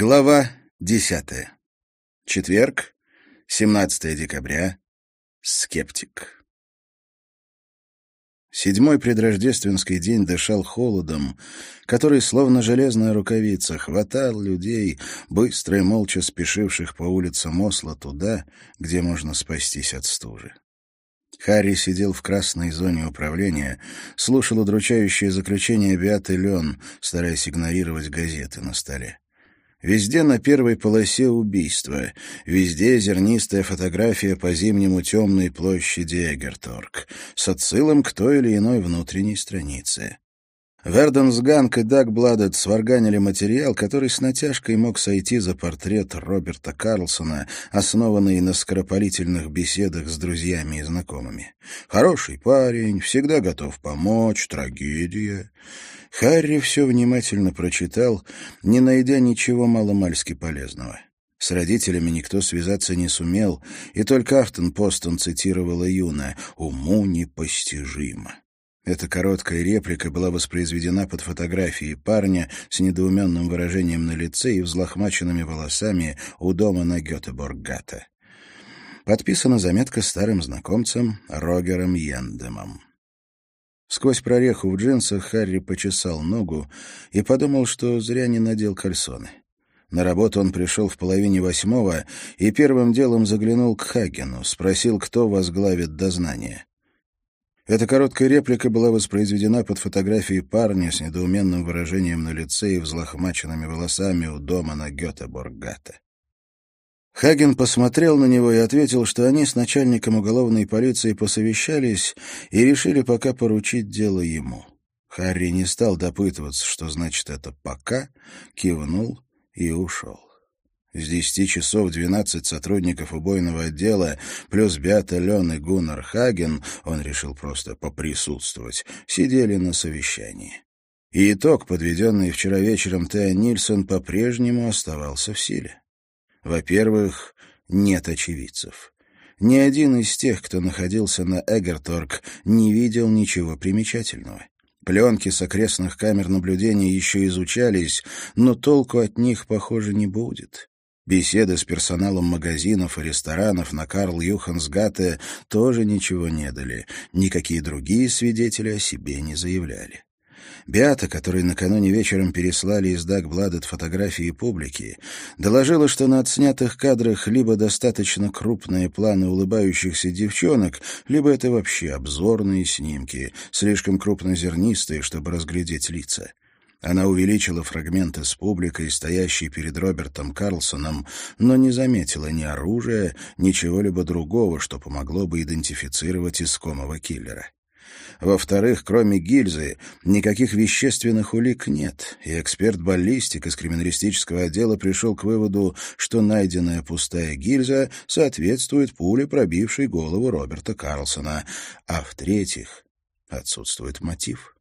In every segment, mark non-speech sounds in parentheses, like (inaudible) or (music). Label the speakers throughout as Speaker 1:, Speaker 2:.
Speaker 1: Глава десятая. Четверг, 17 декабря. Скептик. Седьмой предрождественский день дышал холодом, который, словно железная рукавица, хватал людей, быстро и молча спешивших по улицам Осло туда, где можно спастись от стужи. Харри сидел в красной зоне управления, слушал удручающее заключение Беаты Лен, стараясь игнорировать газеты на столе. Везде на первой полосе убийства, везде зернистая фотография по зимнему темной площади Эгерторг с отсылом к той или иной внутренней странице. Верденсганг и Дагбладет сварганили материал, который с натяжкой мог сойти за портрет Роберта Карлсона, основанный на скоропалительных беседах с друзьями и знакомыми. Хороший парень, всегда готов помочь, трагедия. Харри все внимательно прочитал, не найдя ничего маломальски полезного. С родителями никто связаться не сумел, и только Афтон-Постон цитировала Юна «Уму непостижимо». Эта короткая реплика была воспроизведена под фотографией парня с недоуменным выражением на лице и взлохмаченными волосами у дома на Гетеборгата. Подписана заметка старым знакомцем Рогером Йендемом. Сквозь прореху в джинсах Харри почесал ногу и подумал, что зря не надел кальсоны. На работу он пришел в половине восьмого и первым делом заглянул к Хагену, спросил, кто возглавит дознание. Эта короткая реплика была воспроизведена под фотографией парня с недоуменным выражением на лице и взлохмаченными волосами у дома на Гетеборгата. Хаген посмотрел на него и ответил, что они с начальником уголовной полиции посовещались и решили пока поручить дело ему. Харри не стал допытываться, что значит это «пока», кивнул и ушел. С десяти часов двенадцать сотрудников убойного отдела, плюс Беата Лен и Гуннар Хаген, он решил просто поприсутствовать, сидели на совещании. И итог, подведенный вчера вечером Теа Нильсон, по-прежнему оставался в силе. Во-первых, нет очевидцев. Ни один из тех, кто находился на Эгерторг, не видел ничего примечательного. Пленки с окрестных камер наблюдения еще изучались, но толку от них, похоже, не будет. Беседы с персоналом магазинов и ресторанов на Карл Юхансгате тоже ничего не дали, никакие другие свидетели о себе не заявляли. Беата, которой накануне вечером переслали из Дагбладет фотографии публики, доложила, что на отснятых кадрах либо достаточно крупные планы улыбающихся девчонок, либо это вообще обзорные снимки, слишком крупнозернистые, чтобы разглядеть лица. Она увеличила фрагменты с публикой, стоящей перед Робертом Карлсоном, но не заметила ни оружия, ни чего-либо другого, что помогло бы идентифицировать искомого киллера. Во-вторых, кроме гильзы, никаких вещественных улик нет, и эксперт баллистик из криминалистического отдела пришел к выводу, что найденная пустая гильза соответствует пуле, пробившей голову Роберта Карлсона. А в-третьих, отсутствует мотив.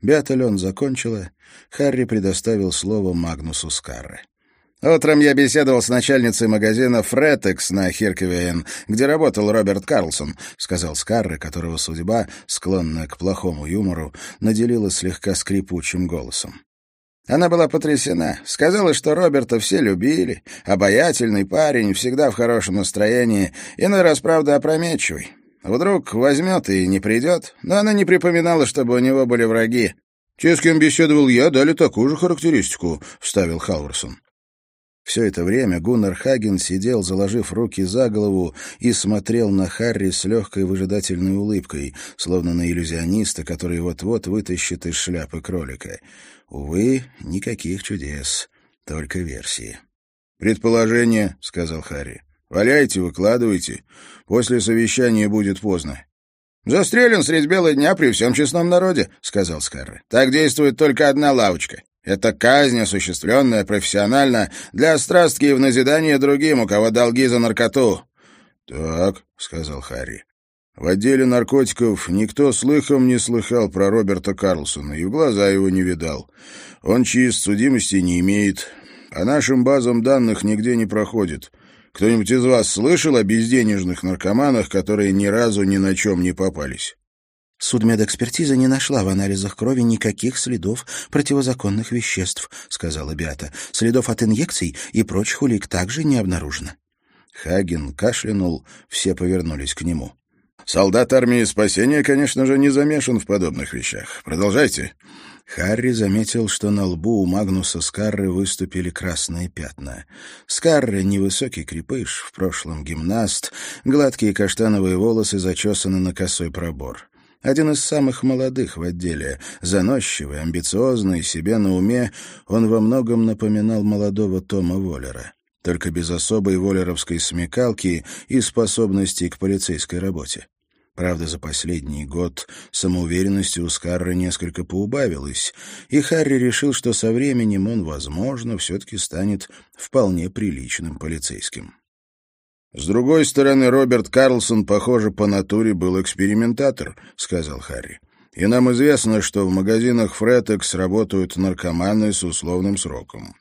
Speaker 1: Беата закончила, Харри предоставил слово Магнусу Скарре. Утром я беседовал с начальницей магазина «Фретекс» на Хиркевейн, где работал Роберт Карлсон, — сказал Скарре, которого судьба, склонная к плохому юмору, наделила слегка скрипучим голосом. Она была потрясена. Сказала, что Роберта все любили. Обаятельный парень, всегда в хорошем настроении, иной раз, правда, опрометчивый. Вдруг возьмет и не придет, но она не припоминала, чтобы у него были враги. «Те, с кем беседовал я, дали такую же характеристику», — вставил Халварсон. Все это время Гуннар Хаген сидел, заложив руки за голову, и смотрел на Харри с легкой выжидательной улыбкой, словно на иллюзиониста, который вот-вот вытащит из шляпы кролика. Увы, никаких чудес, только версии. «Предположение», — сказал Харри. «Валяйте, выкладывайте. После совещания будет поздно». «Застрелен средь бела дня при всем честном народе», — сказал Скарре. «Так действует только одна лавочка. Это казнь, осуществленная профессионально для страстки и в назидание другим, у кого долги за наркоту». «Так», — сказал Харри. «В отделе наркотиков никто слыхом не слыхал про Роберта Карлсона и в глаза его не видал. Он чист, судимости не имеет. По нашим базам данных нигде не проходит. Кто-нибудь из вас слышал о безденежных наркоманах, которые ни разу ни на чем не попались?» «Судмедэкспертиза не нашла в анализах крови никаких следов противозаконных веществ», — сказала Беата. «Следов от инъекций и прочих улик также не обнаружено». Хаген кашлянул, все повернулись к нему.
Speaker 2: «Солдат армии спасения, конечно же, не замешан в подобных вещах. Продолжайте».
Speaker 1: Харри заметил, что на лбу у Магнуса Скарры выступили красные пятна. Скарры — невысокий крепыш, в прошлом гимнаст, гладкие каштановые волосы зачесаны на косой пробор. Один из самых молодых в отделе, заносчивый, амбициозный, себе на уме, он во многом напоминал молодого Тома Воллера только без особой воллеровской смекалки и способностей к полицейской работе. Правда, за последний год самоуверенности у Скарра несколько поубавилось, и Харри решил, что со временем он, возможно, все-таки станет вполне приличным полицейским.
Speaker 2: «С другой стороны, Роберт Карлсон, похоже, по натуре был экспериментатор», — сказал Харри. «И нам известно, что в магазинах Фретекс работают наркоманы с условным сроком.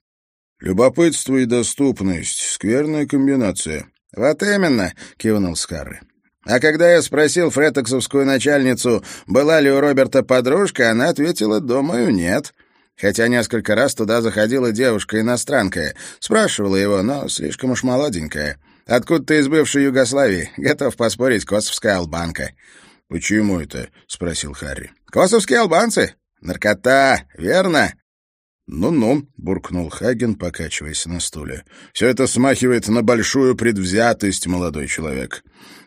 Speaker 2: Любопытство и доступность — скверная комбинация».
Speaker 3: «Вот именно», — кивнул Скарри. А когда я спросил фретоксовскую начальницу, была ли у Роберта подружка, она ответила, думаю, нет. Хотя несколько раз туда заходила девушка-иностранка. Спрашивала его, но слишком уж молоденькая. Откуда ты из бывшей Югославии? Готов поспорить, косовская албанка.
Speaker 2: «Почему это?» — спросил Харри.
Speaker 3: «Косовские албанцы? Наркота, верно?»
Speaker 2: «Ну-ну», — буркнул Хаген, покачиваясь на стуле. «Все это смахивает на большую предвзятость, молодой человек.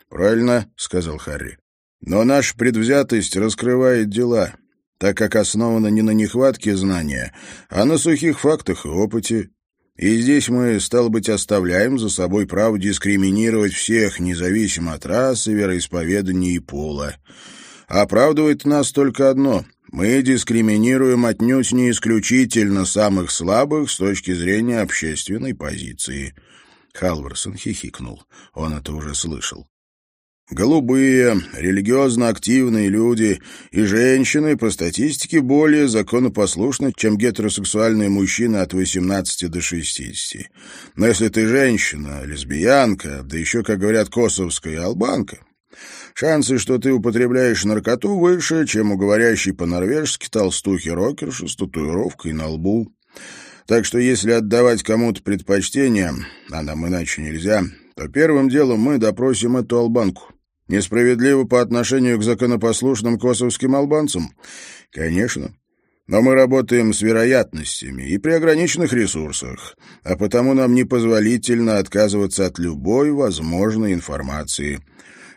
Speaker 2: «Правильно», — сказал Харри. «Но наша предвзятость раскрывает дела, так как основана не на нехватке знания, а на сухих фактах и опыте. И здесь мы, стало быть, оставляем за собой право дискриминировать всех, независимо от расы, вероисповедания и пола. Оправдывает нас только одно — мы дискриминируем отнюдь не исключительно самых слабых с точки зрения общественной позиции». Халварсон хихикнул. Он это уже слышал. Голубые, религиозно активные люди и женщины по статистике более законопослушны, чем гетеросексуальные мужчины от 18 до 60. Но если ты женщина, лесбиянка, да еще, как говорят, косовская албанка, шансы, что ты употребляешь наркоту, выше, чем у говорящей по-норвежски толстухи-рокерши с татуировкой на лбу. Так что если отдавать кому-то предпочтение, а нам иначе нельзя, то первым делом мы допросим эту албанку. Несправедливо по отношению к законопослушным косовским албанцам? Конечно. Но мы работаем с вероятностями и при ограниченных ресурсах, а потому нам непозволительно отказываться от любой возможной информации.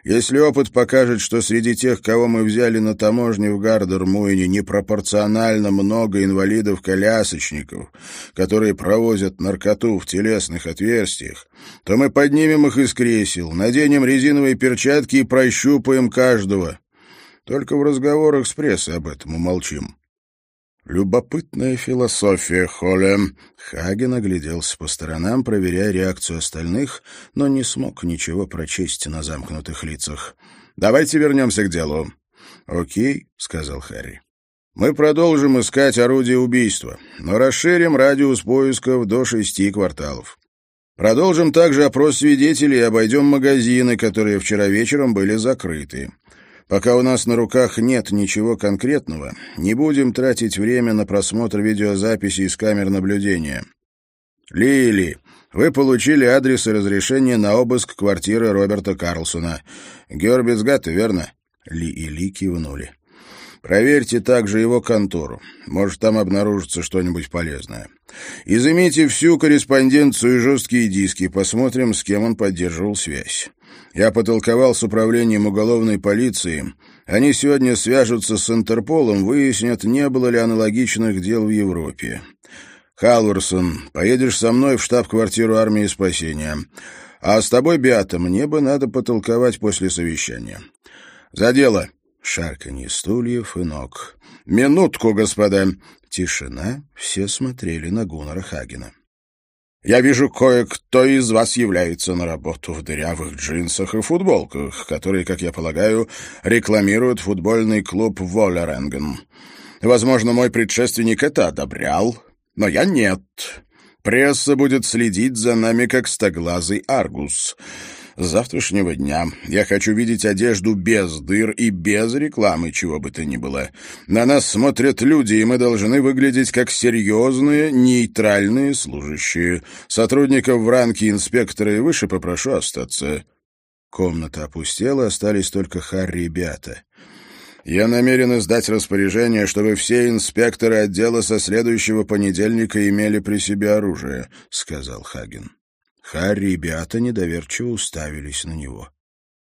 Speaker 2: Если опыт покажет, что среди тех, кого мы взяли на таможне в Гардер-Муэне, непропорционально много инвалидов-колясочников, которые провозят наркоту в телесных отверстиях, то мы поднимем их из кресел, наденем резиновые перчатки и прощупаем каждого. Только в разговорах с прессой об этом умолчим. Любопытная философия, Холлем. Хаген огляделся по сторонам, проверяя реакцию остальных, но не смог ничего прочесть на замкнутых лицах. «Давайте вернемся к делу». «Окей», — сказал Харри. «Мы продолжим искать орудие убийства, но расширим радиус поисков до шести кварталов. Продолжим также опрос свидетелей и обойдем магазины, которые вчера вечером были закрыты. Пока у нас на руках нет ничего конкретного, не будем тратить время на просмотр видеозаписи из камер наблюдения. Лили, вы получили адрес и разрешение на обыск квартиры Роберта Карлсона. Георбицгатте, верно? Ли и Ли кивнули. Проверьте также его контору. Может, там обнаружится что-нибудь полезное. Изымите всю корреспонденцию и жесткие диски. Посмотрим, с кем он поддерживал связь. Я потолковал с управлением уголовной полиции. Они сегодня свяжутся с Интерполом, выяснят, не было ли аналогичных дел в Европе. Халварсон, поедешь со мной в штаб-квартиру армии спасения. А с тобой, Беата, мне бы надо потолковать после совещания. За дело. Шарканье стульев и ног. «Минутку, господа!» Тишина. Все смотрели на Гуннера Хагена. Я вижу, кое-кто из вас является на работу в дырявых джинсах и футболках, которые, как я полагаю, рекламируют футбольный клуб Воллеренген. Возможно, мой предшественник это одобрял, но я нет. Пресса будет следить за нами, как стоглазый аргус. С завтрашнего дня я хочу видеть одежду без дыр и без рекламы, чего бы то ни было. На нас смотрят люди, и мы должны выглядеть как серьезные, нейтральные служащие. Сотрудников в ранке инспектора и выше попрошу остаться».
Speaker 1: Комната опустела, остались только Харри и Беата.
Speaker 2: Я намерен издать распоряжение, чтобы все инспекторы отдела со следующего понедельника имели при себе оружие», — сказал Хаген.
Speaker 1: Харри и недоверчиво уставились на него.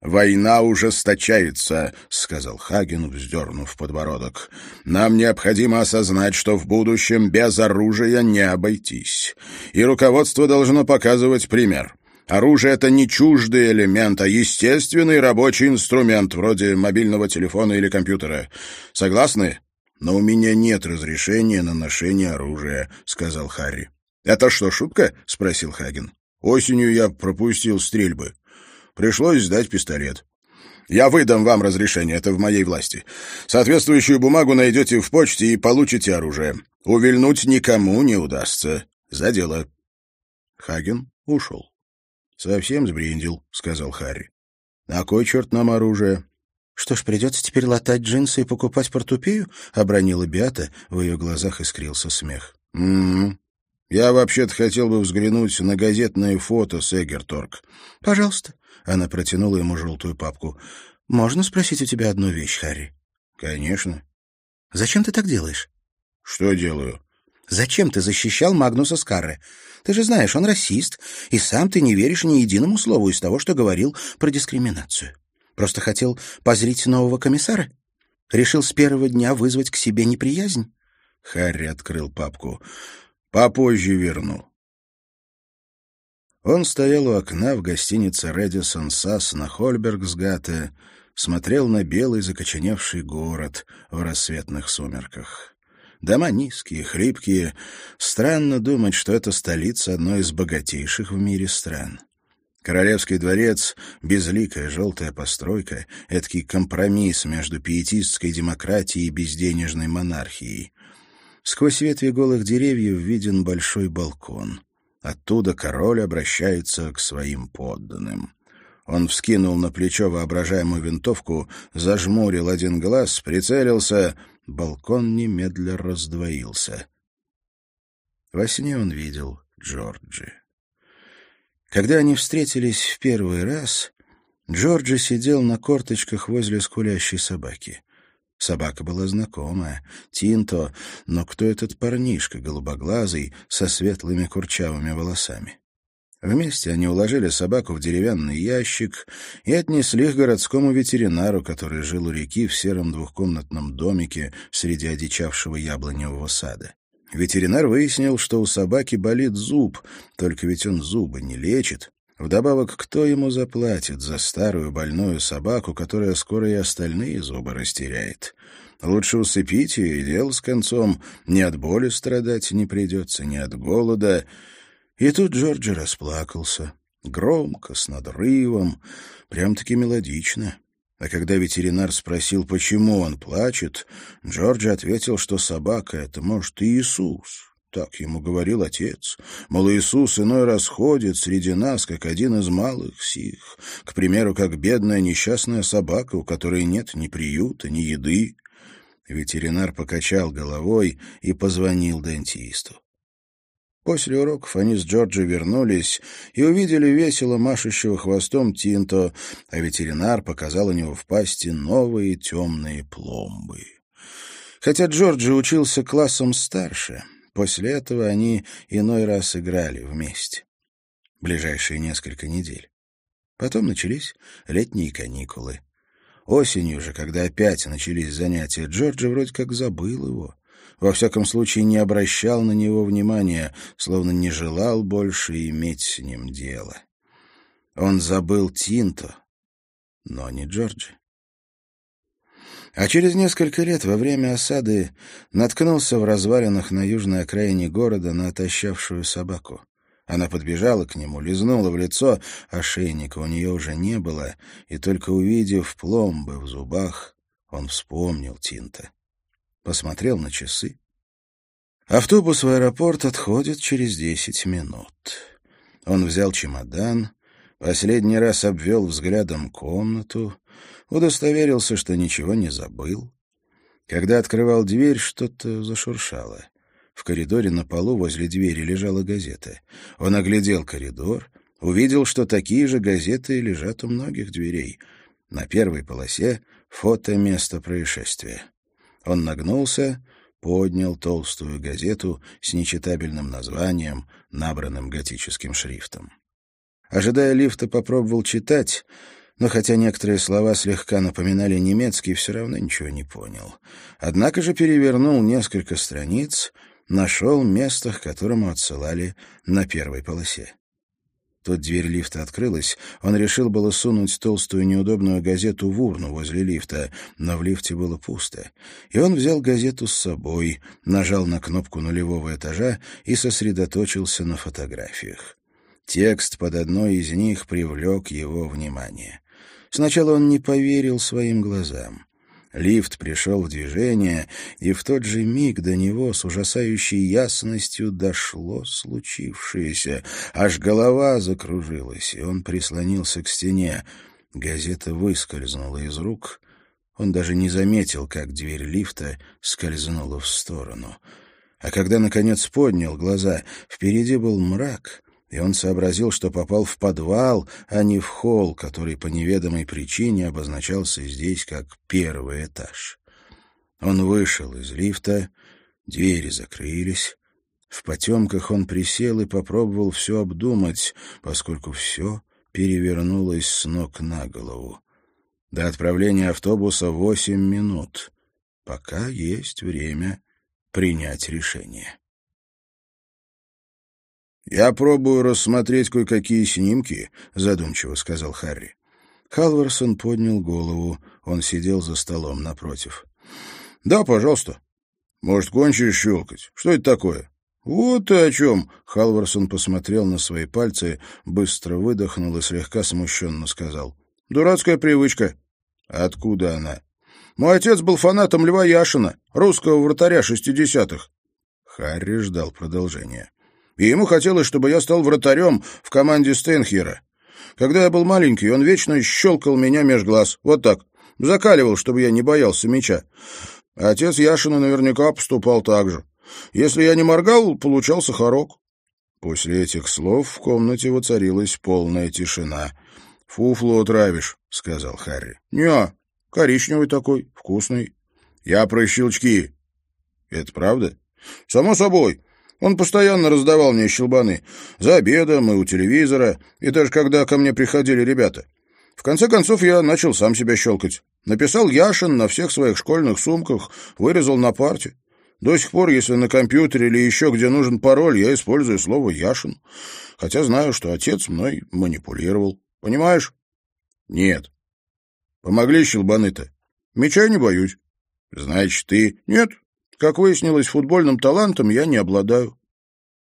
Speaker 2: «Война ужесточается», — сказал Хаген, вздернув подбородок. «Нам необходимо осознать, что в будущем без оружия не обойтись. И руководство должно показывать пример. Оружие — это не чуждый элемент, а естественный рабочий инструмент, вроде мобильного телефона или компьютера. Согласны?
Speaker 1: «Но у меня нет разрешения на ношение оружия», — сказал Харри.
Speaker 2: «Это что, шутка?» — спросил Хаген.
Speaker 1: «Осенью я пропустил стрельбы. Пришлось сдать пистолет».
Speaker 2: «Я выдам вам разрешение, это в моей власти. Соответствующую бумагу найдете в почте и получите оружие. Увильнуть никому не удастся. За дело».
Speaker 1: Хаген ушел. «Совсем сбрендил», — сказал Харри. «На кой черт нам оружие?» «Что ж, придется теперь латать джинсы и покупать портупею?» — обронила Биата, в ее глазах искрился смех.
Speaker 2: «М-м-м. Я вообще-то хотел бы взглянуть на газетные фото с Эгерторг».
Speaker 1: «Пожалуйста». Она протянула ему желтую папку. «Можно спросить у тебя одну вещь, Харри?»
Speaker 2: «Конечно».
Speaker 1: «Зачем ты так делаешь?»
Speaker 2: «Что делаю?»
Speaker 1: «Зачем ты защищал Магнуса Скарре? Ты же знаешь, он расист, и сам ты не веришь ни единому слову из того, что говорил про дискриминацию. Просто хотел позрить нового комиссара? Решил с первого дня вызвать к себе неприязнь?»
Speaker 2: Харри открыл папку. «Попозже верну».
Speaker 1: Он стоял у окна в гостинице «Редисон Сас» на Хольбергсгате, смотрел на белый закоченевший город в рассветных сумерках. Дома низкие, хлипкие. Странно думать, что это столица одной из богатейших в мире стран. Королевский дворец — безликая желтая постройка, эдакий компромисс между пиетистской демократией и безденежной монархией. Сквозь ветви голых деревьев виден большой балкон. Оттуда король обращается к своим подданным. Он вскинул на плечо воображаемую винтовку, зажмурил один глаз, прицелился — балкон немедля раздвоился. Во сне он видел Джорджи. Когда они встретились в первый раз, Джорджи сидел на корточках возле скулящей собаки. Собака была знакомая, Тинто, но кто этот парнишка, голубоглазый, со светлыми курчавыми волосами? Вместе они уложили собаку в деревянный ящик и отнесли к городскому ветеринару, который жил у реки в сером двухкомнатном домике среди одичавшего яблоневого сада. Ветеринар выяснил, что у собаки болит зуб, только ведь он зубы не лечит. Вдобавок, кто ему заплатит за старую больную собаку, которая скоро и остальные зубы растеряет? Лучше усыпить ее и дело с концом. Ни от боли страдать не придется, ни от голода — и тут Джорджи расплакался. Громко, с надрывом, прям-таки мелодично. А когда ветеринар спросил, почему он плачет, Джорджи ответил, что собака — это, может, и Иисус. Так ему говорил отец. Мол, Иисус иной раз ходит среди нас, как один из малых сих. К примеру, как бедная несчастная собака, у которой нет ни приюта, ни еды. Ветеринар покачал головой и позвонил дантисту. После уроков они с Джорджи вернулись и увидели весело машущего хвостом Тинто, а ветеринар показал у него в пасти новые темные пломбы. Хотя Джорджи учился классом старше, после этого они иной раз играли вместе. Ближайшие несколько недель. Потом начались летние каникулы. Осенью же, когда опять начались занятия, Джорджи вроде как забыл его во всяком случае не обращал на него внимания, словно не желал больше иметь с ним дело. Он забыл Тинто, но не Джорджи. А через несколько лет во время осады наткнулся в развалинах на южной окраине города на отощавшую собаку. Она подбежала к нему, лизнула в лицо, а шейника у нее уже не было, и только увидев пломбы в зубах, он вспомнил Тинта посмотрел на часы. Автобус в аэропорт отходит через десять минут. Он взял чемодан, Последний раз обвел взглядом комнату, удостоверился, что ничего не забыл. Когда открывал дверь, что-то зашуршало. В коридоре на полу возле двери лежала газета. Он оглядел коридор, увидел, что такие же газеты лежат у многих дверей. На первой полосе фото места происшествия. Он нагнулся, поднял толстую газету с нечитабельным названием, набранным готическим шрифтом. Ожидая лифта, попробовал читать, но хотя некоторые слова слегка напоминали немецкий, все равно ничего не понял. Однако же перевернул несколько страниц, нашел место, к которому отсылали на первой полосе. Тут дверь лифта открылась. Он решил было сунуть толстую неудобную газету в урну возле лифта, но в лифте было пусто. И он взял газету с собой, нажал на кнопку нулевого этажа и сосредоточился на фотографиях. Текст под одной из них привлек его внимание. Сначала он не поверил своим глазам. Лифт пришел в движение, и в тот же миг до него с ужасающей ясностью дошло случившееся. Аж голова закружилась, и он прислонился к стене. Газета выскользнула из рук. Он даже не заметил, как дверь лифта скользнула в сторону. А когда, наконец, поднял глаза, впереди был мрак, и он сообразил, что попал в подвал, а не в холл, который по неведомой причине обозначался здесь как первый этаж. Он вышел из лифта, двери закрылись. В потемках он присел и попробовал все обдумать, поскольку все перевернулось с ног на голову. До отправления автобуса восемь минут. Пока есть время принять решение.
Speaker 2: «Я пробую рассмотреть кое-какие снимки», — задумчиво сказал Харри.
Speaker 1: Халварсон поднял голову. Он сидел за столом напротив.
Speaker 2: «Да, пожалуйста. Может, кончишь щелкать? Что это такое?» «Вот ты о чем!» — Халварсон посмотрел на свои пальцы, быстро выдохнул и слегка смущенно сказал. «Дурацкая привычка». «Откуда она?» «Мой отец был фанатом Льва Яшина, русского вратаря шестидесятых».
Speaker 1: Харри ждал продолжения
Speaker 2: и ему хотелось, чтобы я стал вратарем в команде Стенхера. Когда я был маленький, он вечно щелкал меня меж глаз, вот так, закаливал, чтобы я не боялся мяча. Отец Яшина наверняка поступал так же. Если я не моргал, получался хорок.
Speaker 1: После этих слов в комнате воцарилась полная тишина.
Speaker 2: «Фуфло травишь», — сказал Харри. «Не, коричневый такой, вкусный. Я про щелчки». «Это правда?» «Само собой. Он постоянно раздавал мне щелбаны. За обедом и у телевизора, и даже когда ко мне приходили ребята. В конце концов, я начал сам себя щелкать. Написал Яшин на всех своих школьных сумках, вырезал на парте. До сих пор, если на компьютере или еще где нужен пароль, я использую слово «Яшин», хотя знаю, что отец мной манипулировал. Понимаешь?
Speaker 1: Нет.
Speaker 2: Помогли щелбаны-то? Меча не боюсь.
Speaker 1: Значит, ты...
Speaker 2: Нет, как выяснилось, футбольным талантом я не обладаю.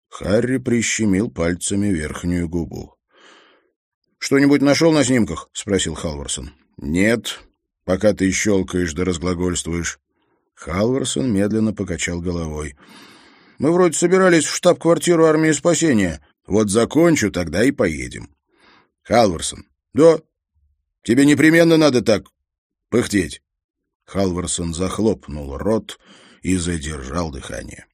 Speaker 1: Харри прищемил пальцами верхнюю губу.
Speaker 2: «Что-нибудь нашел на снимках?» — спросил Халварсон.
Speaker 1: «Нет, пока ты щелкаешь да разглагольствуешь». Халварсон медленно покачал головой.
Speaker 2: «Мы вроде собирались в штаб-квартиру армии спасения.
Speaker 1: Вот закончу, тогда и поедем».
Speaker 2: «Халварсон». «Да». «Тебе непременно надо так пыхтеть».
Speaker 1: Халварсон захлопнул рот и задержал дыхание.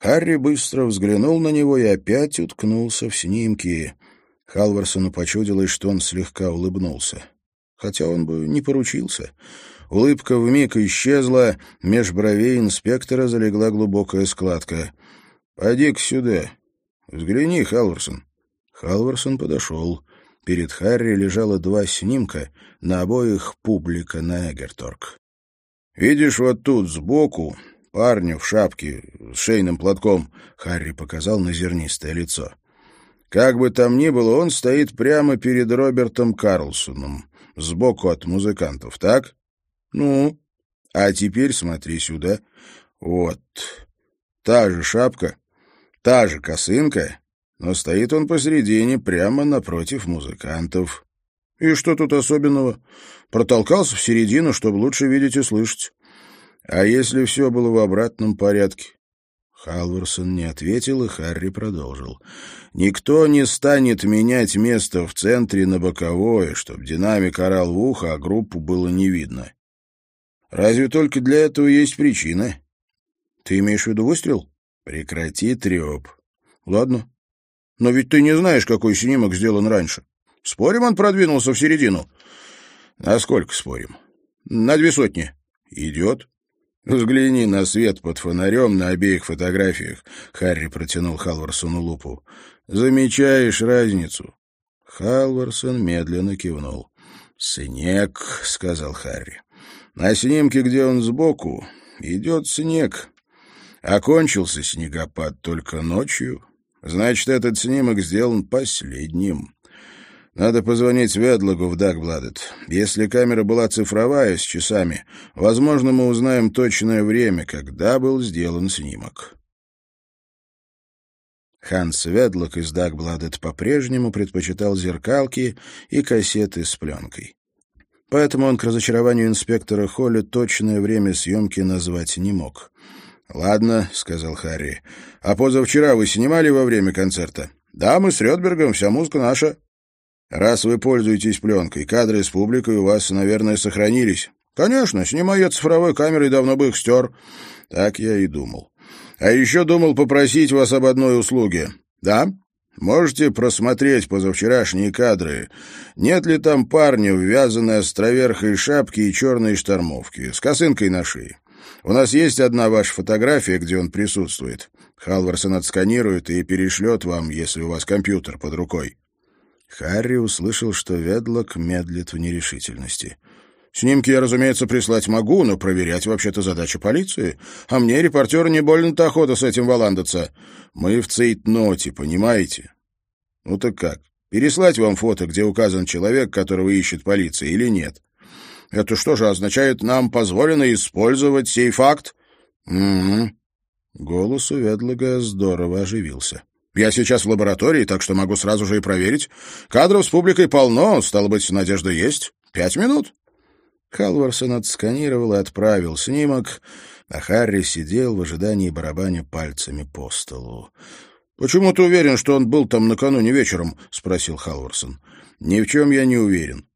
Speaker 1: Харри быстро взглянул на него и опять уткнулся в снимки. Халварсону почудилось, что он слегка улыбнулся. Хотя он бы не поручился. Улыбка вмиг исчезла, меж бровей инспектора залегла глубокая складка. «Пойди-ка сюда. Взгляни, Халварсон». Халварсон подошел. Перед Харри лежало два снимка, на обоих публика на Эгерторг. «Видишь, вот тут, сбоку, парня в шапке с шейным платком», — Харри показал на зернистое лицо. «Как бы там ни было, он стоит прямо перед Робертом Карлсоном, сбоку от музыкантов, так? Ну, а теперь смотри сюда. Вот, та же шапка, та же косынка, но стоит он посередине, прямо напротив музыкантов».
Speaker 2: «И что тут особенного? Протолкался в середину, чтобы лучше видеть и слышать».
Speaker 1: А если все было в обратном порядке? Халварсон не ответил, и Харри продолжил. «Никто не станет менять место в центре на боковое, чтобы динамик орал в ухо, а группу было не видно. Разве только для этого есть причина. Ты имеешь в виду выстрел? Прекрати треп. Ладно. Но ведь ты не знаешь, какой снимок сделан раньше. Спорим, он продвинулся в середину? Насколько спорим? На две сотни. Идет. «Взгляни на свет под фонарем на обеих фотографиях», — Харри протянул Халварсону лупу. «Замечаешь разницу?» Халварсон медленно кивнул. «Снег», — сказал Харри. «На снимке, где он сбоку, идет снег. Окончился снегопад только ночью. Значит, этот снимок сделан последним. Надо позвонить Ведлагу в Дагбладет. Если камера была цифровая, с часами, возможно, мы узнаем точное время, когда был сделан снимок. Ханс Ведлок из Дагбладет по-прежнему предпочитал зеркалки и кассеты с пленкой. Поэтому он к разочарованию инспектора Холли точное время съемки назвать не мог. «Ладно», — сказал Харри. «А позавчера вы снимали во время концерта?» «Да, мы с Рёдбергом, вся музыка наша». Раз вы пользуетесь пленкой, кадры с публикой у вас, наверное, сохранились. Конечно, снимая цифровой камерой, давно бы их стер. Так я и думал. А еще думал попросить вас об одной услуге. Да? Можете просмотреть позавчерашние кадры. Нет ли там парня в вязаной островерхой шапке и черной штормовке, с косынкой на шее? У нас есть одна ваша фотография, где он присутствует. Халварсон отсканирует и перешлет вам, если у вас компьютер под рукой. Харри услышал, что Ведлок медлит в нерешительности. «Снимки я, разумеется, прислать могу, но проверять вообще-то задача полиции. А мне, репортер, не больно-то охота с этим валандаться. Мы в цейтноте, понимаете?» «Ну так как? Переслать вам фото, где указан человек, которого ищет полиция, или нет?» «Это что же означает, нам позволено использовать сей факт?» «Угу». Голос у Ведлога здорово оживился. Я сейчас в лаборатории, так что могу сразу же и проверить. Кадров с публикой полно, стало быть, надежда есть. Пять минут». Халварсон отсканировал и отправил снимок, а Харри сидел в ожидании барабаня пальцами по столу. «Почему ты уверен, что он был там накануне вечером?» — спросил Халварсон. «Ни в чем я не уверен.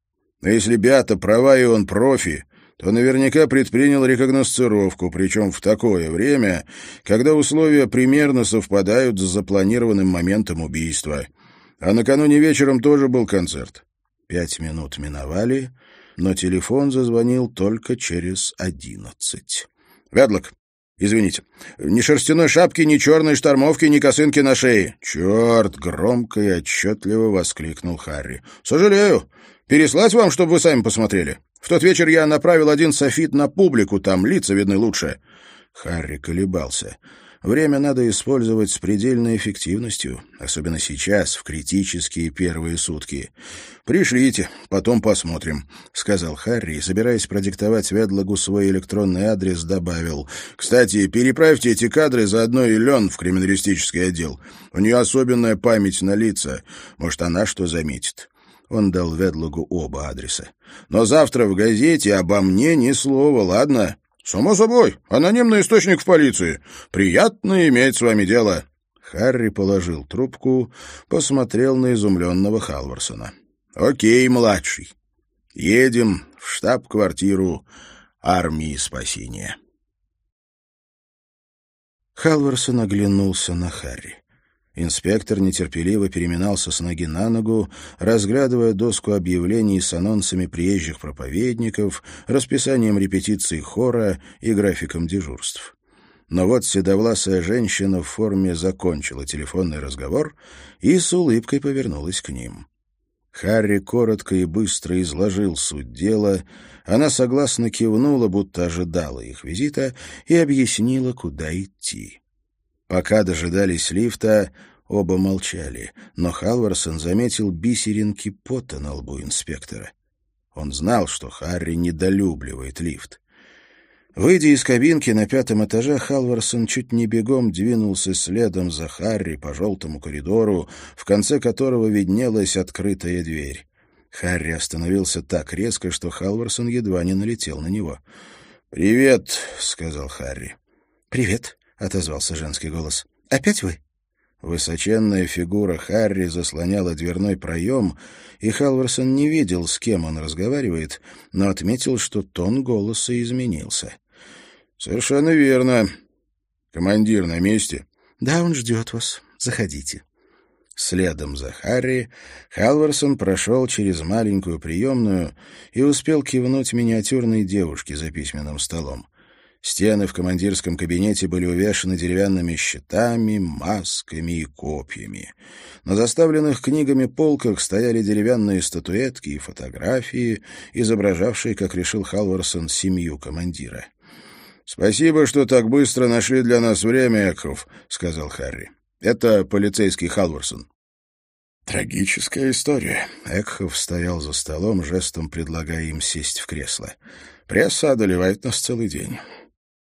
Speaker 1: Но если Беата права и он профи, то наверняка предпринял рекогносцировку, причем в такое время, когда условия примерно совпадают с запланированным моментом убийства. А накануне вечером тоже был концерт. Пять минут миновали, но телефон зазвонил только через одиннадцать. «Ведлок, извините, ни шерстяной шапки, ни черной штормовки, ни косынки на шее». «Черт!» — громко и отчетливо воскликнул Харри. «Сожалею. Переслать вам, чтобы вы сами посмотрели?» В тот вечер я направил один софит на публику, там лица видны лучше. Харри колебался. Время надо использовать с предельной эффективностью, особенно сейчас, в критические первые сутки. «Пришлите, потом посмотрим», — сказал Харри, и, собираясь продиктовать Ведлагу свой электронный адрес, добавил. «Кстати, переправьте эти кадры заодно и Лен в криминалистический отдел. У нее особенная память на лица. Может, она что заметит». Он дал Ведлогу оба адреса. «Но завтра в газете обо мне ни слова, ладно?» «Само собой. Анонимный источник в полиции. Приятно иметь с вами дело». Харри положил трубку, посмотрел на изумленного Халварсона. «Окей, младший. Едем в штаб-квартиру армии спасения». Халварсон оглянулся на Харри. Инспектор нетерпеливо переминался с ноги на ногу, разглядывая доску объявлений с анонсами приезжих проповедников, расписанием репетиций хора и графиком дежурств. Но вот седовласая женщина в форме закончила телефонный разговор и с улыбкой повернулась к ним. Харри коротко и быстро изложил суть дела, она согласно кивнула, будто ожидала их визита, и объяснила, куда идти. Пока дожидались лифта, оба молчали, но Халварсон заметил бисеринки пота на лбу инспектора. Он знал, что Харри недолюбливает лифт. Выйдя из кабинки на пятом этаже, Халварсон чуть не бегом двинулся следом за Харри по желтому коридору, в конце которого виднелась открытая дверь. Харри остановился так резко, что Халварсон едва не налетел на него. «Привет», — сказал Харри. «Привет», отозвался женский голос. «Опять вы?» Высоченная фигура Харри заслоняла дверной проем, и Халварсон не видел, с кем он разговаривает, но отметил, что тон голоса изменился.
Speaker 2: «Совершенно верно. Командир на месте?»
Speaker 1: «Да, он ждет вас. Заходите».
Speaker 3: Следом за Харри Халварсон прошел через маленькую приемную и успел кивнуть миниатюрной девушке за письменным столом. Стены в командирском кабинете были увешаны деревянными щитами, масками и копьями. На заставленных книгами полках стояли деревянные статуэтки и фотографии, изображавшие, как решил Халварсон, семью командира.
Speaker 2: «Спасибо, что так быстро нашли для нас время, Экхов», — сказал Харри. «Это полицейский Халварсон».
Speaker 3: Трагическая история. Экхов стоял за столом, жестом предлагая им сесть в кресло. Пресса одолевает нас целый день.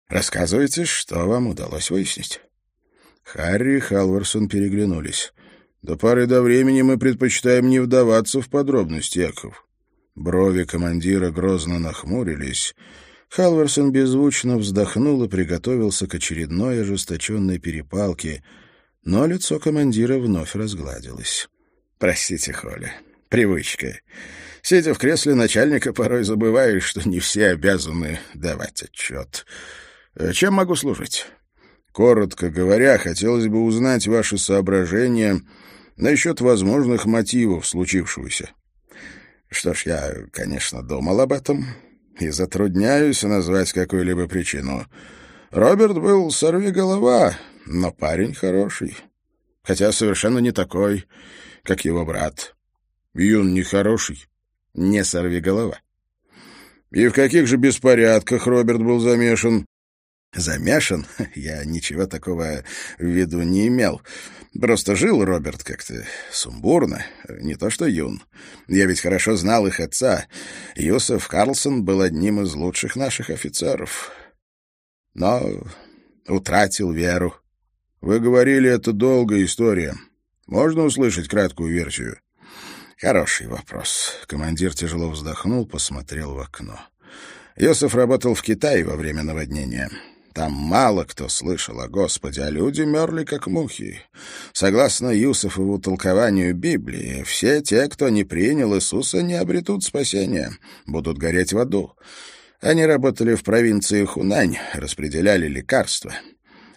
Speaker 3: Рассказывайте, что вам удалось выяснить.
Speaker 2: Харри и Халварсон переглянулись. До поры до времени мы предпочитаем не вдаваться в подробности, Яков. Брови командира грозно нахмурились.
Speaker 3: Халварсон беззвучно вздохнул и приготовился к очередной ожесточенной перепалке, но лицо командира вновь разгладилось. «Простите, Холя, привычка. Сидя в кресле начальника, порой забываешь, что не все обязаны давать отчет». Э, чем могу служить?
Speaker 2: Коротко говоря, хотелось бы узнать ваши соображения насчет возможных мотивов случившегося.
Speaker 3: Что ж, я, конечно, думал об этом и затрудняюсь назвать какую-либо причину. Роберт был сорвиголова, но парень хороший, хотя совершенно не такой, как его брат.
Speaker 2: Юн нехороший?
Speaker 3: Не сорвиголова.
Speaker 2: И в каких же беспорядках Роберт был замешан?
Speaker 3: Замешан, (laughs) я ничего такого в виду не имел. Просто жил Роберт как-то сумбурно, не то что Юн. Я ведь хорошо знал их отца. Юсеф Карлсон был одним из лучших наших офицеров. Но утратил веру.
Speaker 2: Вы говорили, это долгая история. Можно услышать краткую версию?
Speaker 3: Хороший вопрос. Командир тяжело вздохнул, посмотрел в окно. Юсеф работал в Китае во время наводнения. Там мало кто слышал о Господе, а люди мерли как мухи. Согласно Юсуфову толкованию Библии, все те, кто не принял Иисуса, не обретут спасения, будут гореть в аду. Они работали в провинции Хунань, распределяли лекарства.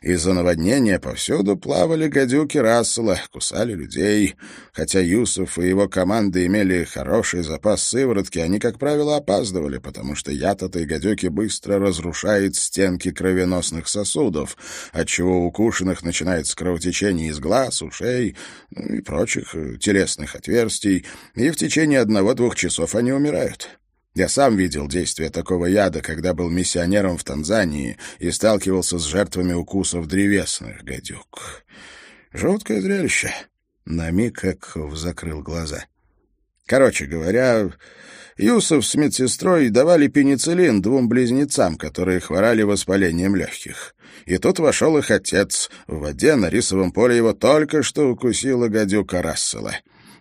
Speaker 3: Из-за наводнения повсюду плавали гадюки Рассела, кусали людей. Хотя Юсуф и его команда имели хороший запас сыворотки, они, как правило, опаздывали, потому что яд этой гадюки быстро разрушает стенки кровеносных сосудов, отчего у укушенных начинается кровотечение из глаз, ушей ну, и прочих э, телесных отверстий, и в течение одного-двух часов они умирают. Я сам видел действие такого яда, когда был миссионером в Танзании и сталкивался с жертвами укусов древесных гадюк. Жуткое зрелище. На миг Экхов закрыл глаза. Короче говоря, Юсов с медсестрой давали пенициллин двум близнецам, которые хворали воспалением легких. И тут вошел их отец. В воде на рисовом поле его только что укусила гадюка Рассела.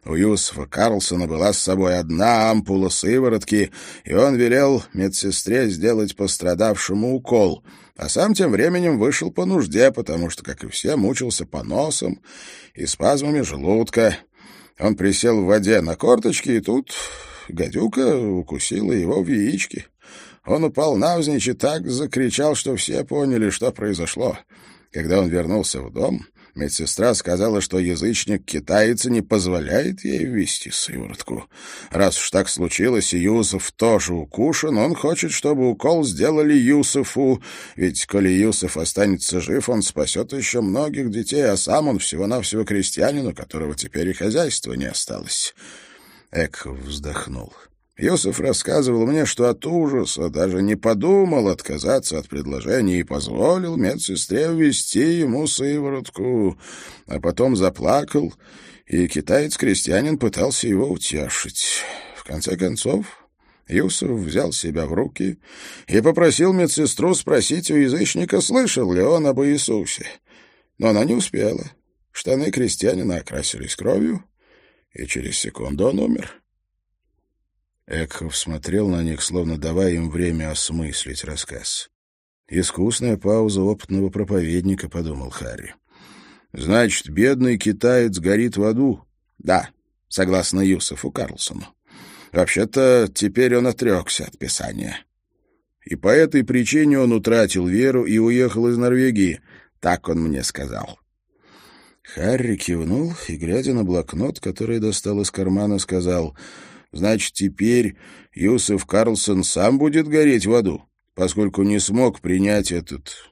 Speaker 3: У Юсуфа Карлсона была с собой одна ампула сыворотки, и он велел медсестре сделать пострадавшему укол, а сам тем временем вышел по нужде, потому что, как и все, мучился поносом и спазмами желудка. Он присел в воде на корточки, и тут гадюка укусила его в яички. Он упал навзничь и так закричал, что все поняли, что произошло. Когда он вернулся в дом, Медсестра сказала, что язычник-китаец не позволяет ей ввести сыворотку. Раз уж так случилось, и Юсуф тоже укушен, он хочет, чтобы укол сделали Юсуфу, ведь, коли Юсуф останется жив, он спасет еще многих детей, а сам он всего-навсего крестьянин, у которого теперь и хозяйства не осталось. Экхов вздохнул. Юсуф рассказывал мне, что от ужаса даже не подумал отказаться от предложения и позволил медсестре ввести ему сыворотку, а потом заплакал, и китаец-крестьянин пытался его утешить. В конце концов, Юсуф взял себя в руки и попросил медсестру спросить у язычника, слышал ли он об Иисусе. Но она не успела. Штаны крестьянина окрасились кровью, и через секунду он умер. Экхов смотрел на них, словно давая им время осмыслить рассказ.
Speaker 1: Искусная пауза опытного проповедника, подумал Харри. Значит, бедный китаец горит в аду?
Speaker 3: Да, согласно Юсуфу Карлсону. Вообще-то теперь он отрекся от Писания.
Speaker 1: И по этой причине он утратил веру и уехал из Норвегии.
Speaker 3: Так он мне сказал.
Speaker 1: Харри кивнул и, глядя на блокнот, который достал из кармана, сказал, «Значит, теперь Юсеф Карлсон сам будет гореть в аду, поскольку не смог принять этот...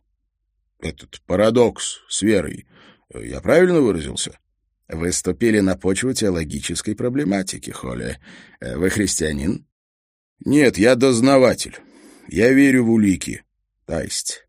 Speaker 1: этот парадокс с верой. Я правильно выразился?»
Speaker 3: «Вы ступили на почву теологической проблематики, Холли. Вы христианин?»
Speaker 1: «Нет, я дознаватель. Я верю в улики».
Speaker 3: «То есть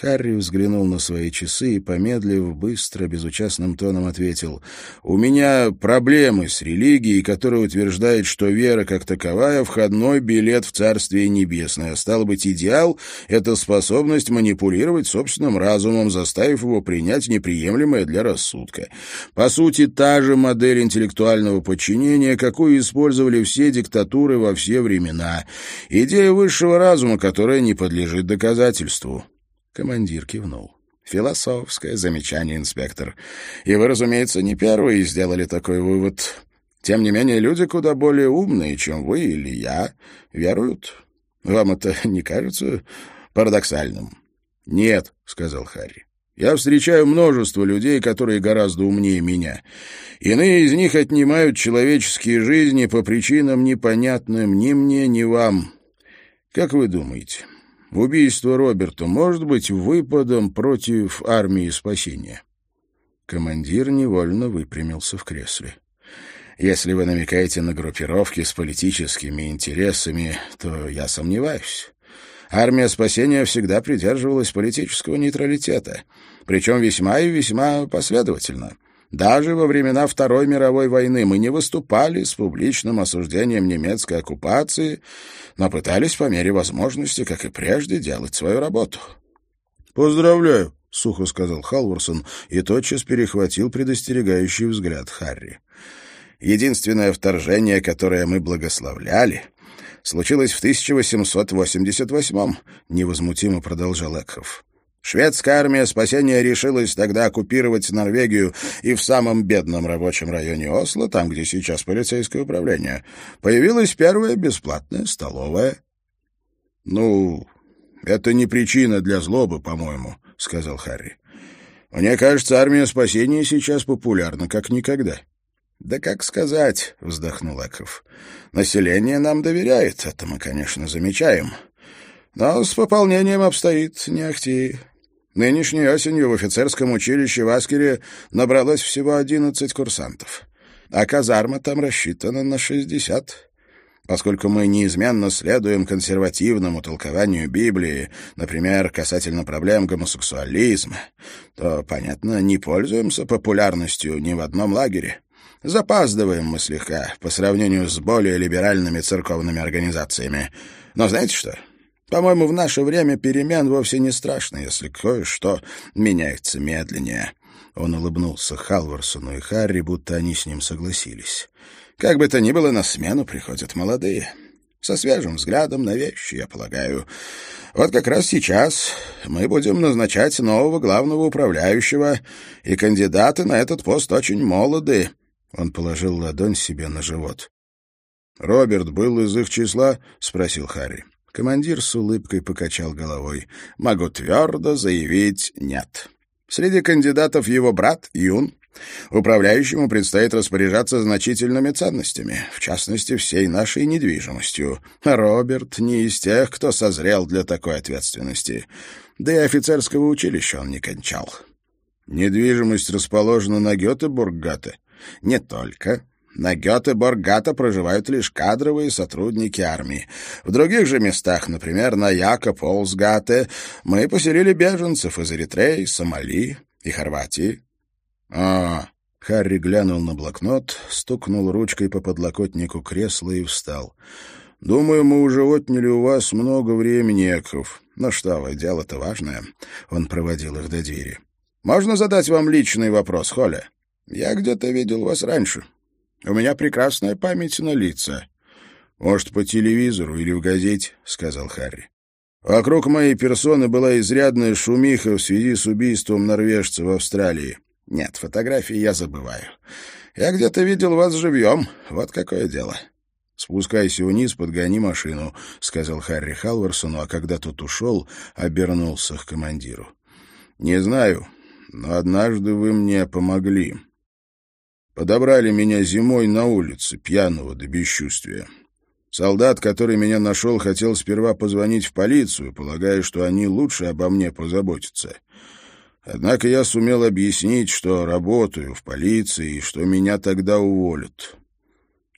Speaker 1: Харри взглянул на свои часы и, помедлив, быстро, безучастным тоном ответил, «У меня проблемы с религией, которая утверждает, что вера как таковая — входной билет в Царствие Небесное. Стало быть, идеал — это способность манипулировать собственным разумом, заставив его принять неприемлемое для рассудка. По сути, та же модель интеллектуального подчинения, какую использовали все диктатуры во все времена. Идея высшего разума, которая не подлежит доказательству».
Speaker 3: Командир кивнул. «Философское замечание, инспектор. И вы, разумеется, не первые сделали такой вывод. Тем не менее, люди куда более умные, чем вы или я, веруют. Вам это (laughs) не кажется парадоксальным?»
Speaker 1: «Нет», — сказал Харри. «Я встречаю множество людей, которые гораздо умнее меня. Иные из них отнимают человеческие жизни по причинам непонятным ни мне, ни вам. Как вы думаете, Убийство Роберта может быть выпадом против армии спасения?» Командир невольно выпрямился в кресле. «Если вы намекаете на группировки с политическими интересами, то я сомневаюсь. Армия спасения всегда придерживалась политического нейтралитета, причем весьма и весьма последовательно». Даже во времена Второй мировой войны мы не выступали с публичным осуждением немецкой оккупации, но пытались по мере возможности, как и прежде, делать свою работу. «Поздравляю», — сухо сказал Халворсон и тотчас перехватил предостерегающий взгляд Харри.
Speaker 3: «Единственное вторжение, которое мы благословляли, случилось в 1888-м», — невозмутимо продолжал Экхов. Шведская армия спасения решилась тогда оккупировать Норвегию и в самом бедном рабочем районе Осло, там, где сейчас полицейское управление, появилась первая бесплатная столовая.
Speaker 1: — Ну, это не причина для злобы, по-моему, — сказал Харри. — Мне кажется, армия спасения сейчас популярна как никогда.
Speaker 3: — Да как сказать, — вздохнул Эков. — Население нам доверяет, это мы, конечно, замечаем. Но с пополнением обстоит не ахти. Нынешней осенью в офицерском училище в Аскере набралось всего одиннадцать курсантов, а казарма там рассчитана на шестьдесят. Поскольку мы неизменно следуем консервативному толкованию Библии, например, касательно проблем гомосексуализма, то, понятно, не пользуемся популярностью ни в одном лагере. Запаздываем мы слегка по сравнению с более либеральными церковными организациями. Но знаете что? По-моему, в наше время перемен вовсе не страшно, если кое-что меняется медленнее».
Speaker 1: Он улыбнулся Халварсону и Харри, будто они с ним согласились.
Speaker 3: «Как бы то ни было, на смену приходят молодые. Со свежим взглядом на вещи, я полагаю. Вот как раз сейчас мы будем назначать нового главного управляющего, и кандидаты на этот пост очень молоды».
Speaker 1: Он положил ладонь себе на живот. «Роберт был из их числа?» — спросил Харри.
Speaker 3: Командир с улыбкой покачал головой. «Могу твердо заявить нет. Среди кандидатов его брат Юн. Управляющему предстоит распоряжаться значительными ценностями, в частности, всей нашей недвижимостью. Роберт не из тех, кто созрел для такой ответственности. Да и офицерского училища он не кончал».
Speaker 1: «Недвижимость расположена на Гетеборггате?»
Speaker 3: «Не только. На Гетеборгата проживают лишь кадровые сотрудники армии. В других же местах, например, на Якополсгате, мы поселили беженцев из Эритреи, Сомали и Хорватии.
Speaker 1: А, Харри глянул на блокнот, стукнул ручкой по подлокотнику кресла и встал. «Думаю, мы уже отняли у вас много времени, Яков.
Speaker 3: Ну что вы, дело-то важное». Он проводил их до двери. «Можно задать вам личный вопрос, Холя? Я где-то видел вас раньше. У меня прекрасная память на лица.
Speaker 1: Может, по телевизору или в газете, — сказал Харри.
Speaker 2: Вокруг моей персоны была изрядная шумиха в связи с убийством норвежца в Австралии. Нет, фотографии я забываю. Я где-то видел вас живьем. Вот какое дело. «Спускайся вниз, подгони машину», — сказал Харри Халварсону, а когда тот ушел, обернулся к командиру. «Не знаю, но однажды вы мне помогли. Подобрали меня зимой на улице, пьяного до бесчувствия. Солдат, который меня нашел, хотел сперва позвонить в полицию, полагая, что они лучше обо мне позаботятся. Однако я сумел объяснить, что работаю в полиции и что меня тогда уволят.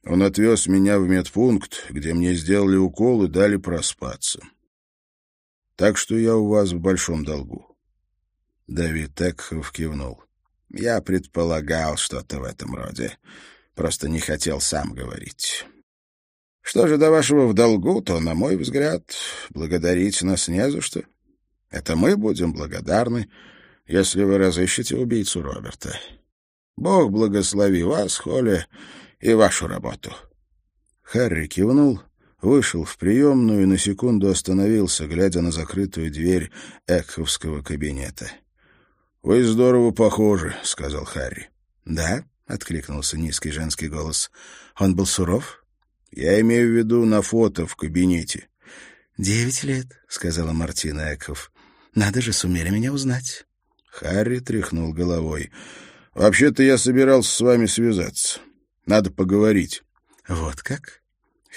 Speaker 2: Он отвез меня в медпункт, где мне сделали укол и дали проспаться. Так что я у вас в большом долгу. Давид Экхов кивнул. Я предполагал что-то в этом роде. Просто не хотел сам говорить. Что же до вашего в долгу, то, на мой взгляд, благодарить нас не за что. Это мы будем благодарны, если вы разыщете убийцу Роберта. Бог благослови вас, Холли, и вашу работу. Харри кивнул, вышел в приемную и на секунду остановился, глядя на закрытую дверь Экховского кабинета. — Вы здорово похожи, — сказал Харри. — Да, — откликнулся низкий женский голос. — Он был суров? — я имею в виду на фото в кабинете. «Девять лет», — сказала Мартина Эков. «Надо же, сумели меня узнать». Харри тряхнул головой. «Вообще-то я собирался с вами связаться. Надо поговорить». «Вот как?»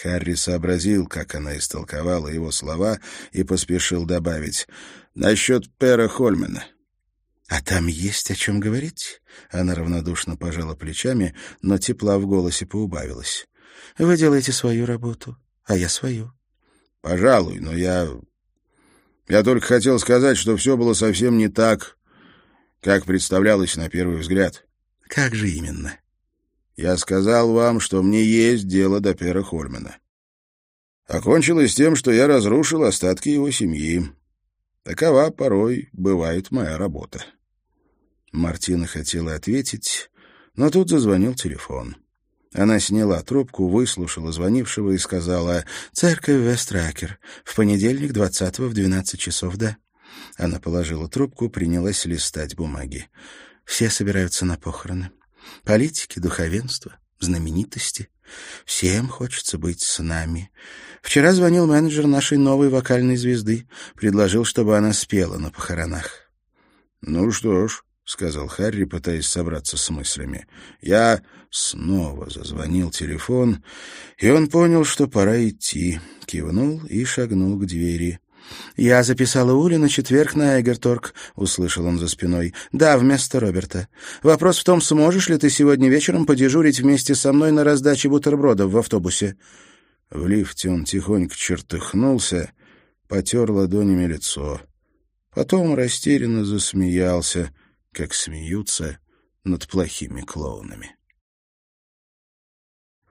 Speaker 2: Харри сообразил, как она истолковала его слова, и поспешил добавить. «Насчет Пера Хольмена». «А там есть о чем говорить?» Она равнодушно пожала плечами, но тепла в голосе поубавилась. Вы делаете свою работу, а я свою. — Пожалуй, но я... Я только хотел сказать, что все было совсем не так, как представлялось на первый взгляд. — Как же именно? — Я сказал вам, что мне есть дело до Пера Хольмана. Окончилось тем, что я разрушил остатки его семьи. Такова порой бывает моя работа. Мартина хотела ответить, но тут зазвонил телефон. Она сняла трубку, выслушала звонившего и сказала «Церковь Вестракер. В понедельник, двадцатого в двенадцать часов, да?» Она положила трубку, принялась листать бумаги. «Все собираются на похороны. Политики, духовенство, знаменитости. Всем хочется быть с нами. Вчера звонил менеджер нашей новой вокальной звезды, предложил, чтобы она спела на похоронах». «Ну что ж», — сказал Харри, пытаясь собраться с мыслями. «Я...» Снова зазвонил телефон, и он понял, что пора идти. Кивнул и шагнул к двери. «Я записала Ули на четверг на Эгерторг», — услышал он за спиной. «Да, вместо Роберта. Вопрос в том, сможешь ли ты сегодня вечером подежурить вместе со мной на раздаче бутербродов в автобусе?» В лифте он тихонько чертыхнулся, потер ладонями лицо. Потом растерянно засмеялся, как смеются над плохими клоунами.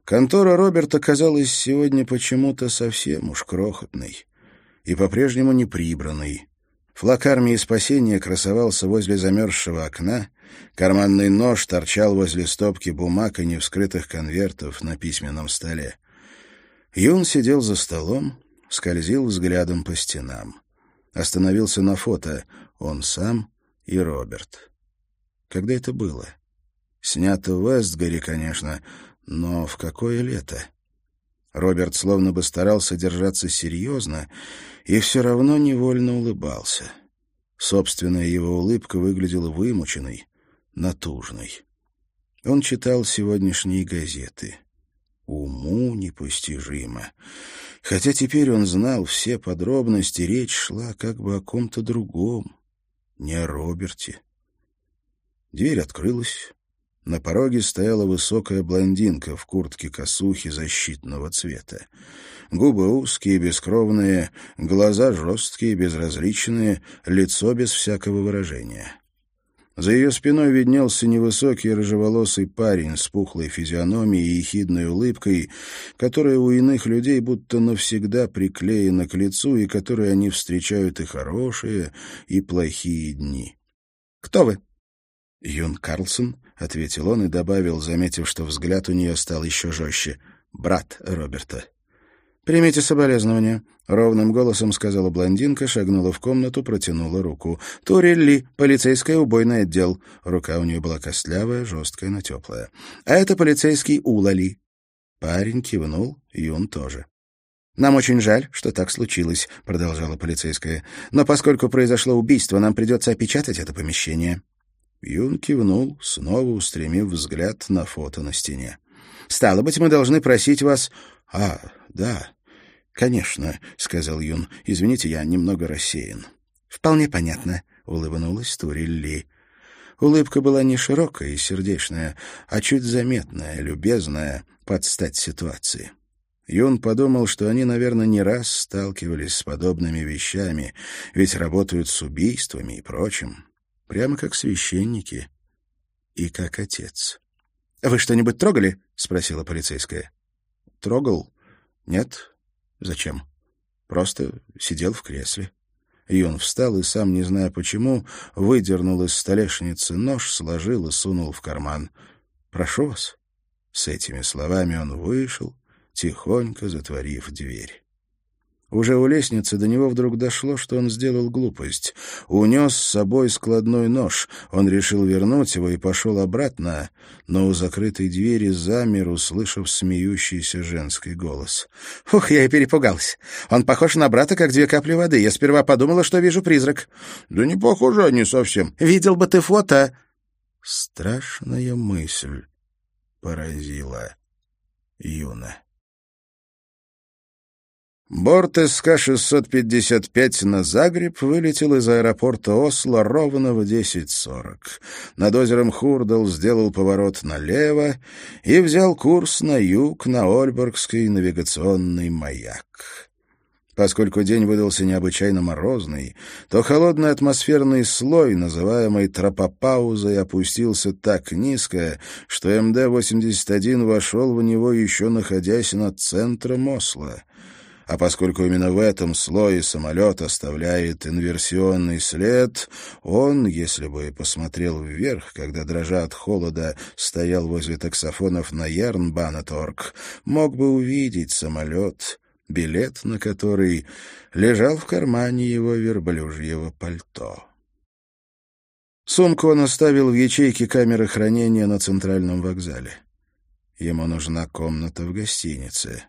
Speaker 2: Контора Роберта казалась сегодня почему-то совсем уж крохотной и по-прежнему не прибранной. Флаг армии спасения красовался возле замерзшего окна, карманный нож торчал возле стопки бумаг и невскрытых конвертов на письменном столе. Юн сидел за столом, скользил взглядом по стенам. Остановился на фото он сам и Роберт. Когда это было? Снято в Вестгаре, конечно, но в какое лето? Роберт словно бы старался держаться серьезно и все равно невольно улыбался. Собственная его улыбка выглядела вымученной, натужной. Он читал сегодняшние газеты. Уму непостижимо. Хотя теперь он знал все подробности, речь шла как бы о ком-то другом, не о Роберте. Дверь открылась. На пороге стояла высокая блондинка в куртке косухи защитного цвета. Губы узкие, бескровные, глаза жесткие, безразличные, лицо без всякого выражения. За ее спиной виднелся невысокий рыжеволосый парень с пухлой физиономией и ехидной улыбкой, которая у иных людей будто навсегда приклеена к лицу и которой они встречают и хорошие, и плохие дни. «Кто вы?» «Юн Карлсон», — ответил он и добавил, заметив, что взгляд у нее стал еще жестче. «Брат Роберта».
Speaker 1: «Примите соболезнования», — ровным голосом сказала блондинка, шагнула в комнату, протянула руку. «Турелли, полицейское убойный отдел». Рука у нее была костлявая, жесткая, но теплая. «А это полицейский Улали». Парень кивнул, Юн тоже. «Нам очень жаль, что так случилось», — продолжала полицейская. «Но поскольку произошло убийство, нам придется опечатать это помещение».
Speaker 2: Юн кивнул, снова устремив взгляд на фото на стене.
Speaker 1: «Стало быть, мы должны просить вас...» «А, да, конечно», — сказал Юн. «Извините, я немного рассеян». «Вполне понятно», — улыбнулась Турилли. Улыбка была не широкая и сердечная, а чуть заметная, любезная, под стать ситуации. Юн подумал, что они, наверное, не раз сталкивались с подобными вещами, ведь работают с убийствами и прочим, прямо как священники и как отец. — Вы что-нибудь трогали? — спросила полицейская. — Трогал? Нет. Зачем? Просто сидел в кресле. Юн встал и, сам не зная почему, выдернул из столешницы нож, сложил и сунул в карман. «Прошу вас». С этими словами он вышел, тихонько затворив дверь. Уже у лестницы до него вдруг дошло, что он сделал глупость. Унес с собой складной нож. Он решил вернуть его и пошел обратно, но у закрытой двери замер, услышав смеющийся женский голос. «Ух, я и перепугалась. Он похож на брата, как две капли воды. Я сперва подумала, что вижу призрак».
Speaker 2: «Да не похоже они совсем».
Speaker 1: «Видел бы ты фото».
Speaker 2: Страшная мысль поразила Юна. Борт СК-655 на Загреб вылетел из аэропорта Осло ровно в 10.40. Над озером Хурдал сделал поворот налево и взял курс на юг на Ольборгский навигационный маяк. Поскольку день выдался необычайно морозный, то холодный атмосферный слой, называемый тропопаузой, опустился так низко, что МД-81 вошел в него еще находясь над центром Осло — а поскольку именно в этом слое самолет оставляет инверсионный след, он, если бы посмотрел вверх, когда, дрожа от холода, стоял возле таксофонов на Ярнбанаторг, мог бы увидеть самолет, билет на который лежал в кармане его верблюжьего пальто. Сумку он оставил в ячейке камеры хранения на центральном вокзале. Ему нужна комната в гостинице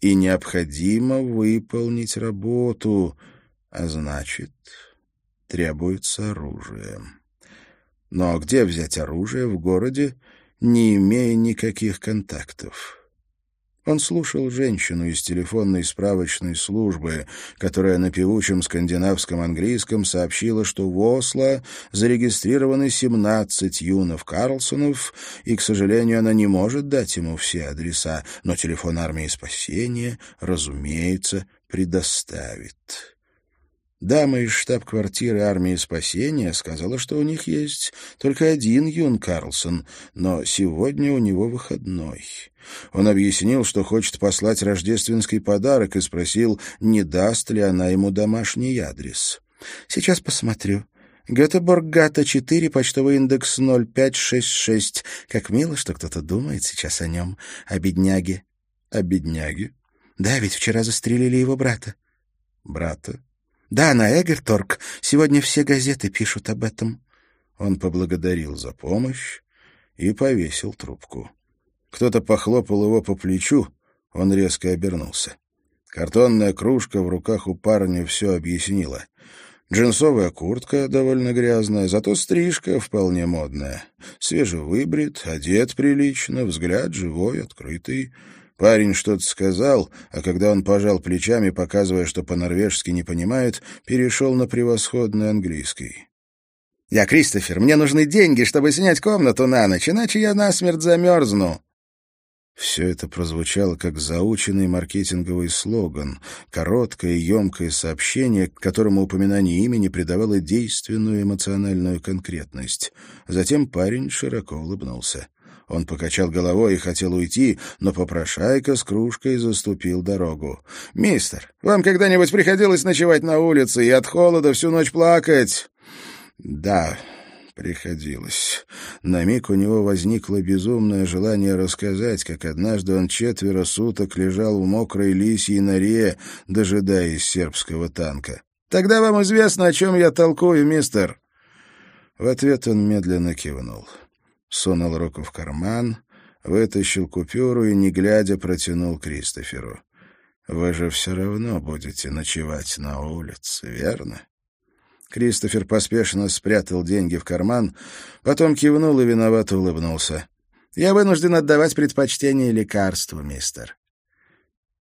Speaker 2: и необходимо выполнить работу, а значит, требуется оружие. Но где взять оружие в городе, не имея никаких контактов? Он слушал женщину из телефонной справочной службы, которая на певучем скандинавском английском сообщила, что в Осло зарегистрированы 17 юнов Карлсонов, и, к сожалению, она не может дать ему все адреса, но телефон армии спасения, разумеется, предоставит. Дама из штаб-квартиры армии спасения сказала, что у них есть только один Юн Карлсон, но сегодня у него выходной. Он объяснил, что хочет послать рождественский подарок и спросил, не даст ли она ему домашний адрес. «Сейчас посмотрю», Гетеборг-Гата 4, почтовый индекс 0566. Как мило, что кто-то думает сейчас о нем, о бедняге. О бедняге? Да, ведь вчера застрелили его брата. Брата? Да, на Эгерторг. Сегодня все газеты пишут об этом. Он поблагодарил за помощь и повесил трубку. Кто-то похлопал его по плечу, он резко обернулся. Картонная кружка в руках у парня все объяснила. Джинсовая куртка довольно грязная, зато стрижка вполне модная. Свежевыбрит, одет прилично, взгляд живой, открытый. Парень что-то сказал, а когда он пожал плечами, показывая, что по-норвежски не понимает, перешел на превосходный английский. «Я Кристофер, мне нужны деньги, чтобы снять комнату на ночь, иначе я насмерть замерзну». Все это прозвучало как заученный маркетинговый слоган, короткое и емкое сообщение, к которому упоминание имени придавало действенную эмоциональную конкретность. Затем парень широко улыбнулся. Он покачал головой и хотел уйти, но попрошайка с кружкой заступил дорогу. «Мистер, вам когда-нибудь приходилось ночевать на улице и от холода всю ночь плакать?» «Да,
Speaker 1: Приходилось. На миг у него возникло безумное желание рассказать, как однажды он четверо суток лежал в мокрой лисьей норе, дожидаясь сербского танка. «Тогда вам известно, о чем я толкую, мистер!» В ответ он медленно кивнул. Сунул руку в карман, вытащил купюру и, не глядя, протянул Кристоферу. «Вы же все равно будете ночевать на улице, верно?» Кристофер поспешно спрятал деньги в карман, потом кивнул и виновато улыбнулся. «Я вынужден отдавать предпочтение лекарству, мистер».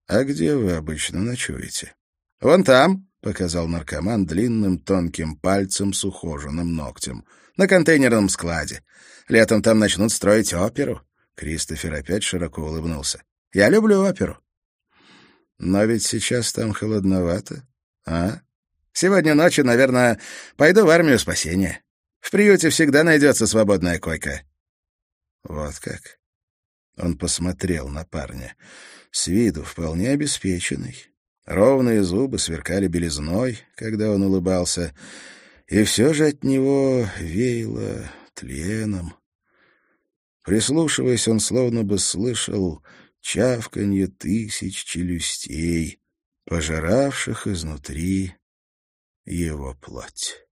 Speaker 1: «А где вы обычно ночуете?» «Вон там», — показал наркоман длинным тонким пальцем с ухоженным ногтем. «На контейнерном складе. Летом там начнут строить оперу». Кристофер опять широко улыбнулся. «Я люблю оперу». «Но ведь сейчас там холодновато, а?» Сегодня ночью, наверное, пойду в армию спасения. В приюте всегда найдется свободная койка». «Вот как?» Он посмотрел на парня. С виду вполне обеспеченный. Ровные зубы сверкали белизной, когда он улыбался, и все же от него веяло тленом. Прислушиваясь, он словно бы слышал чавканье тысяч челюстей, пожиравших изнутри его плоть.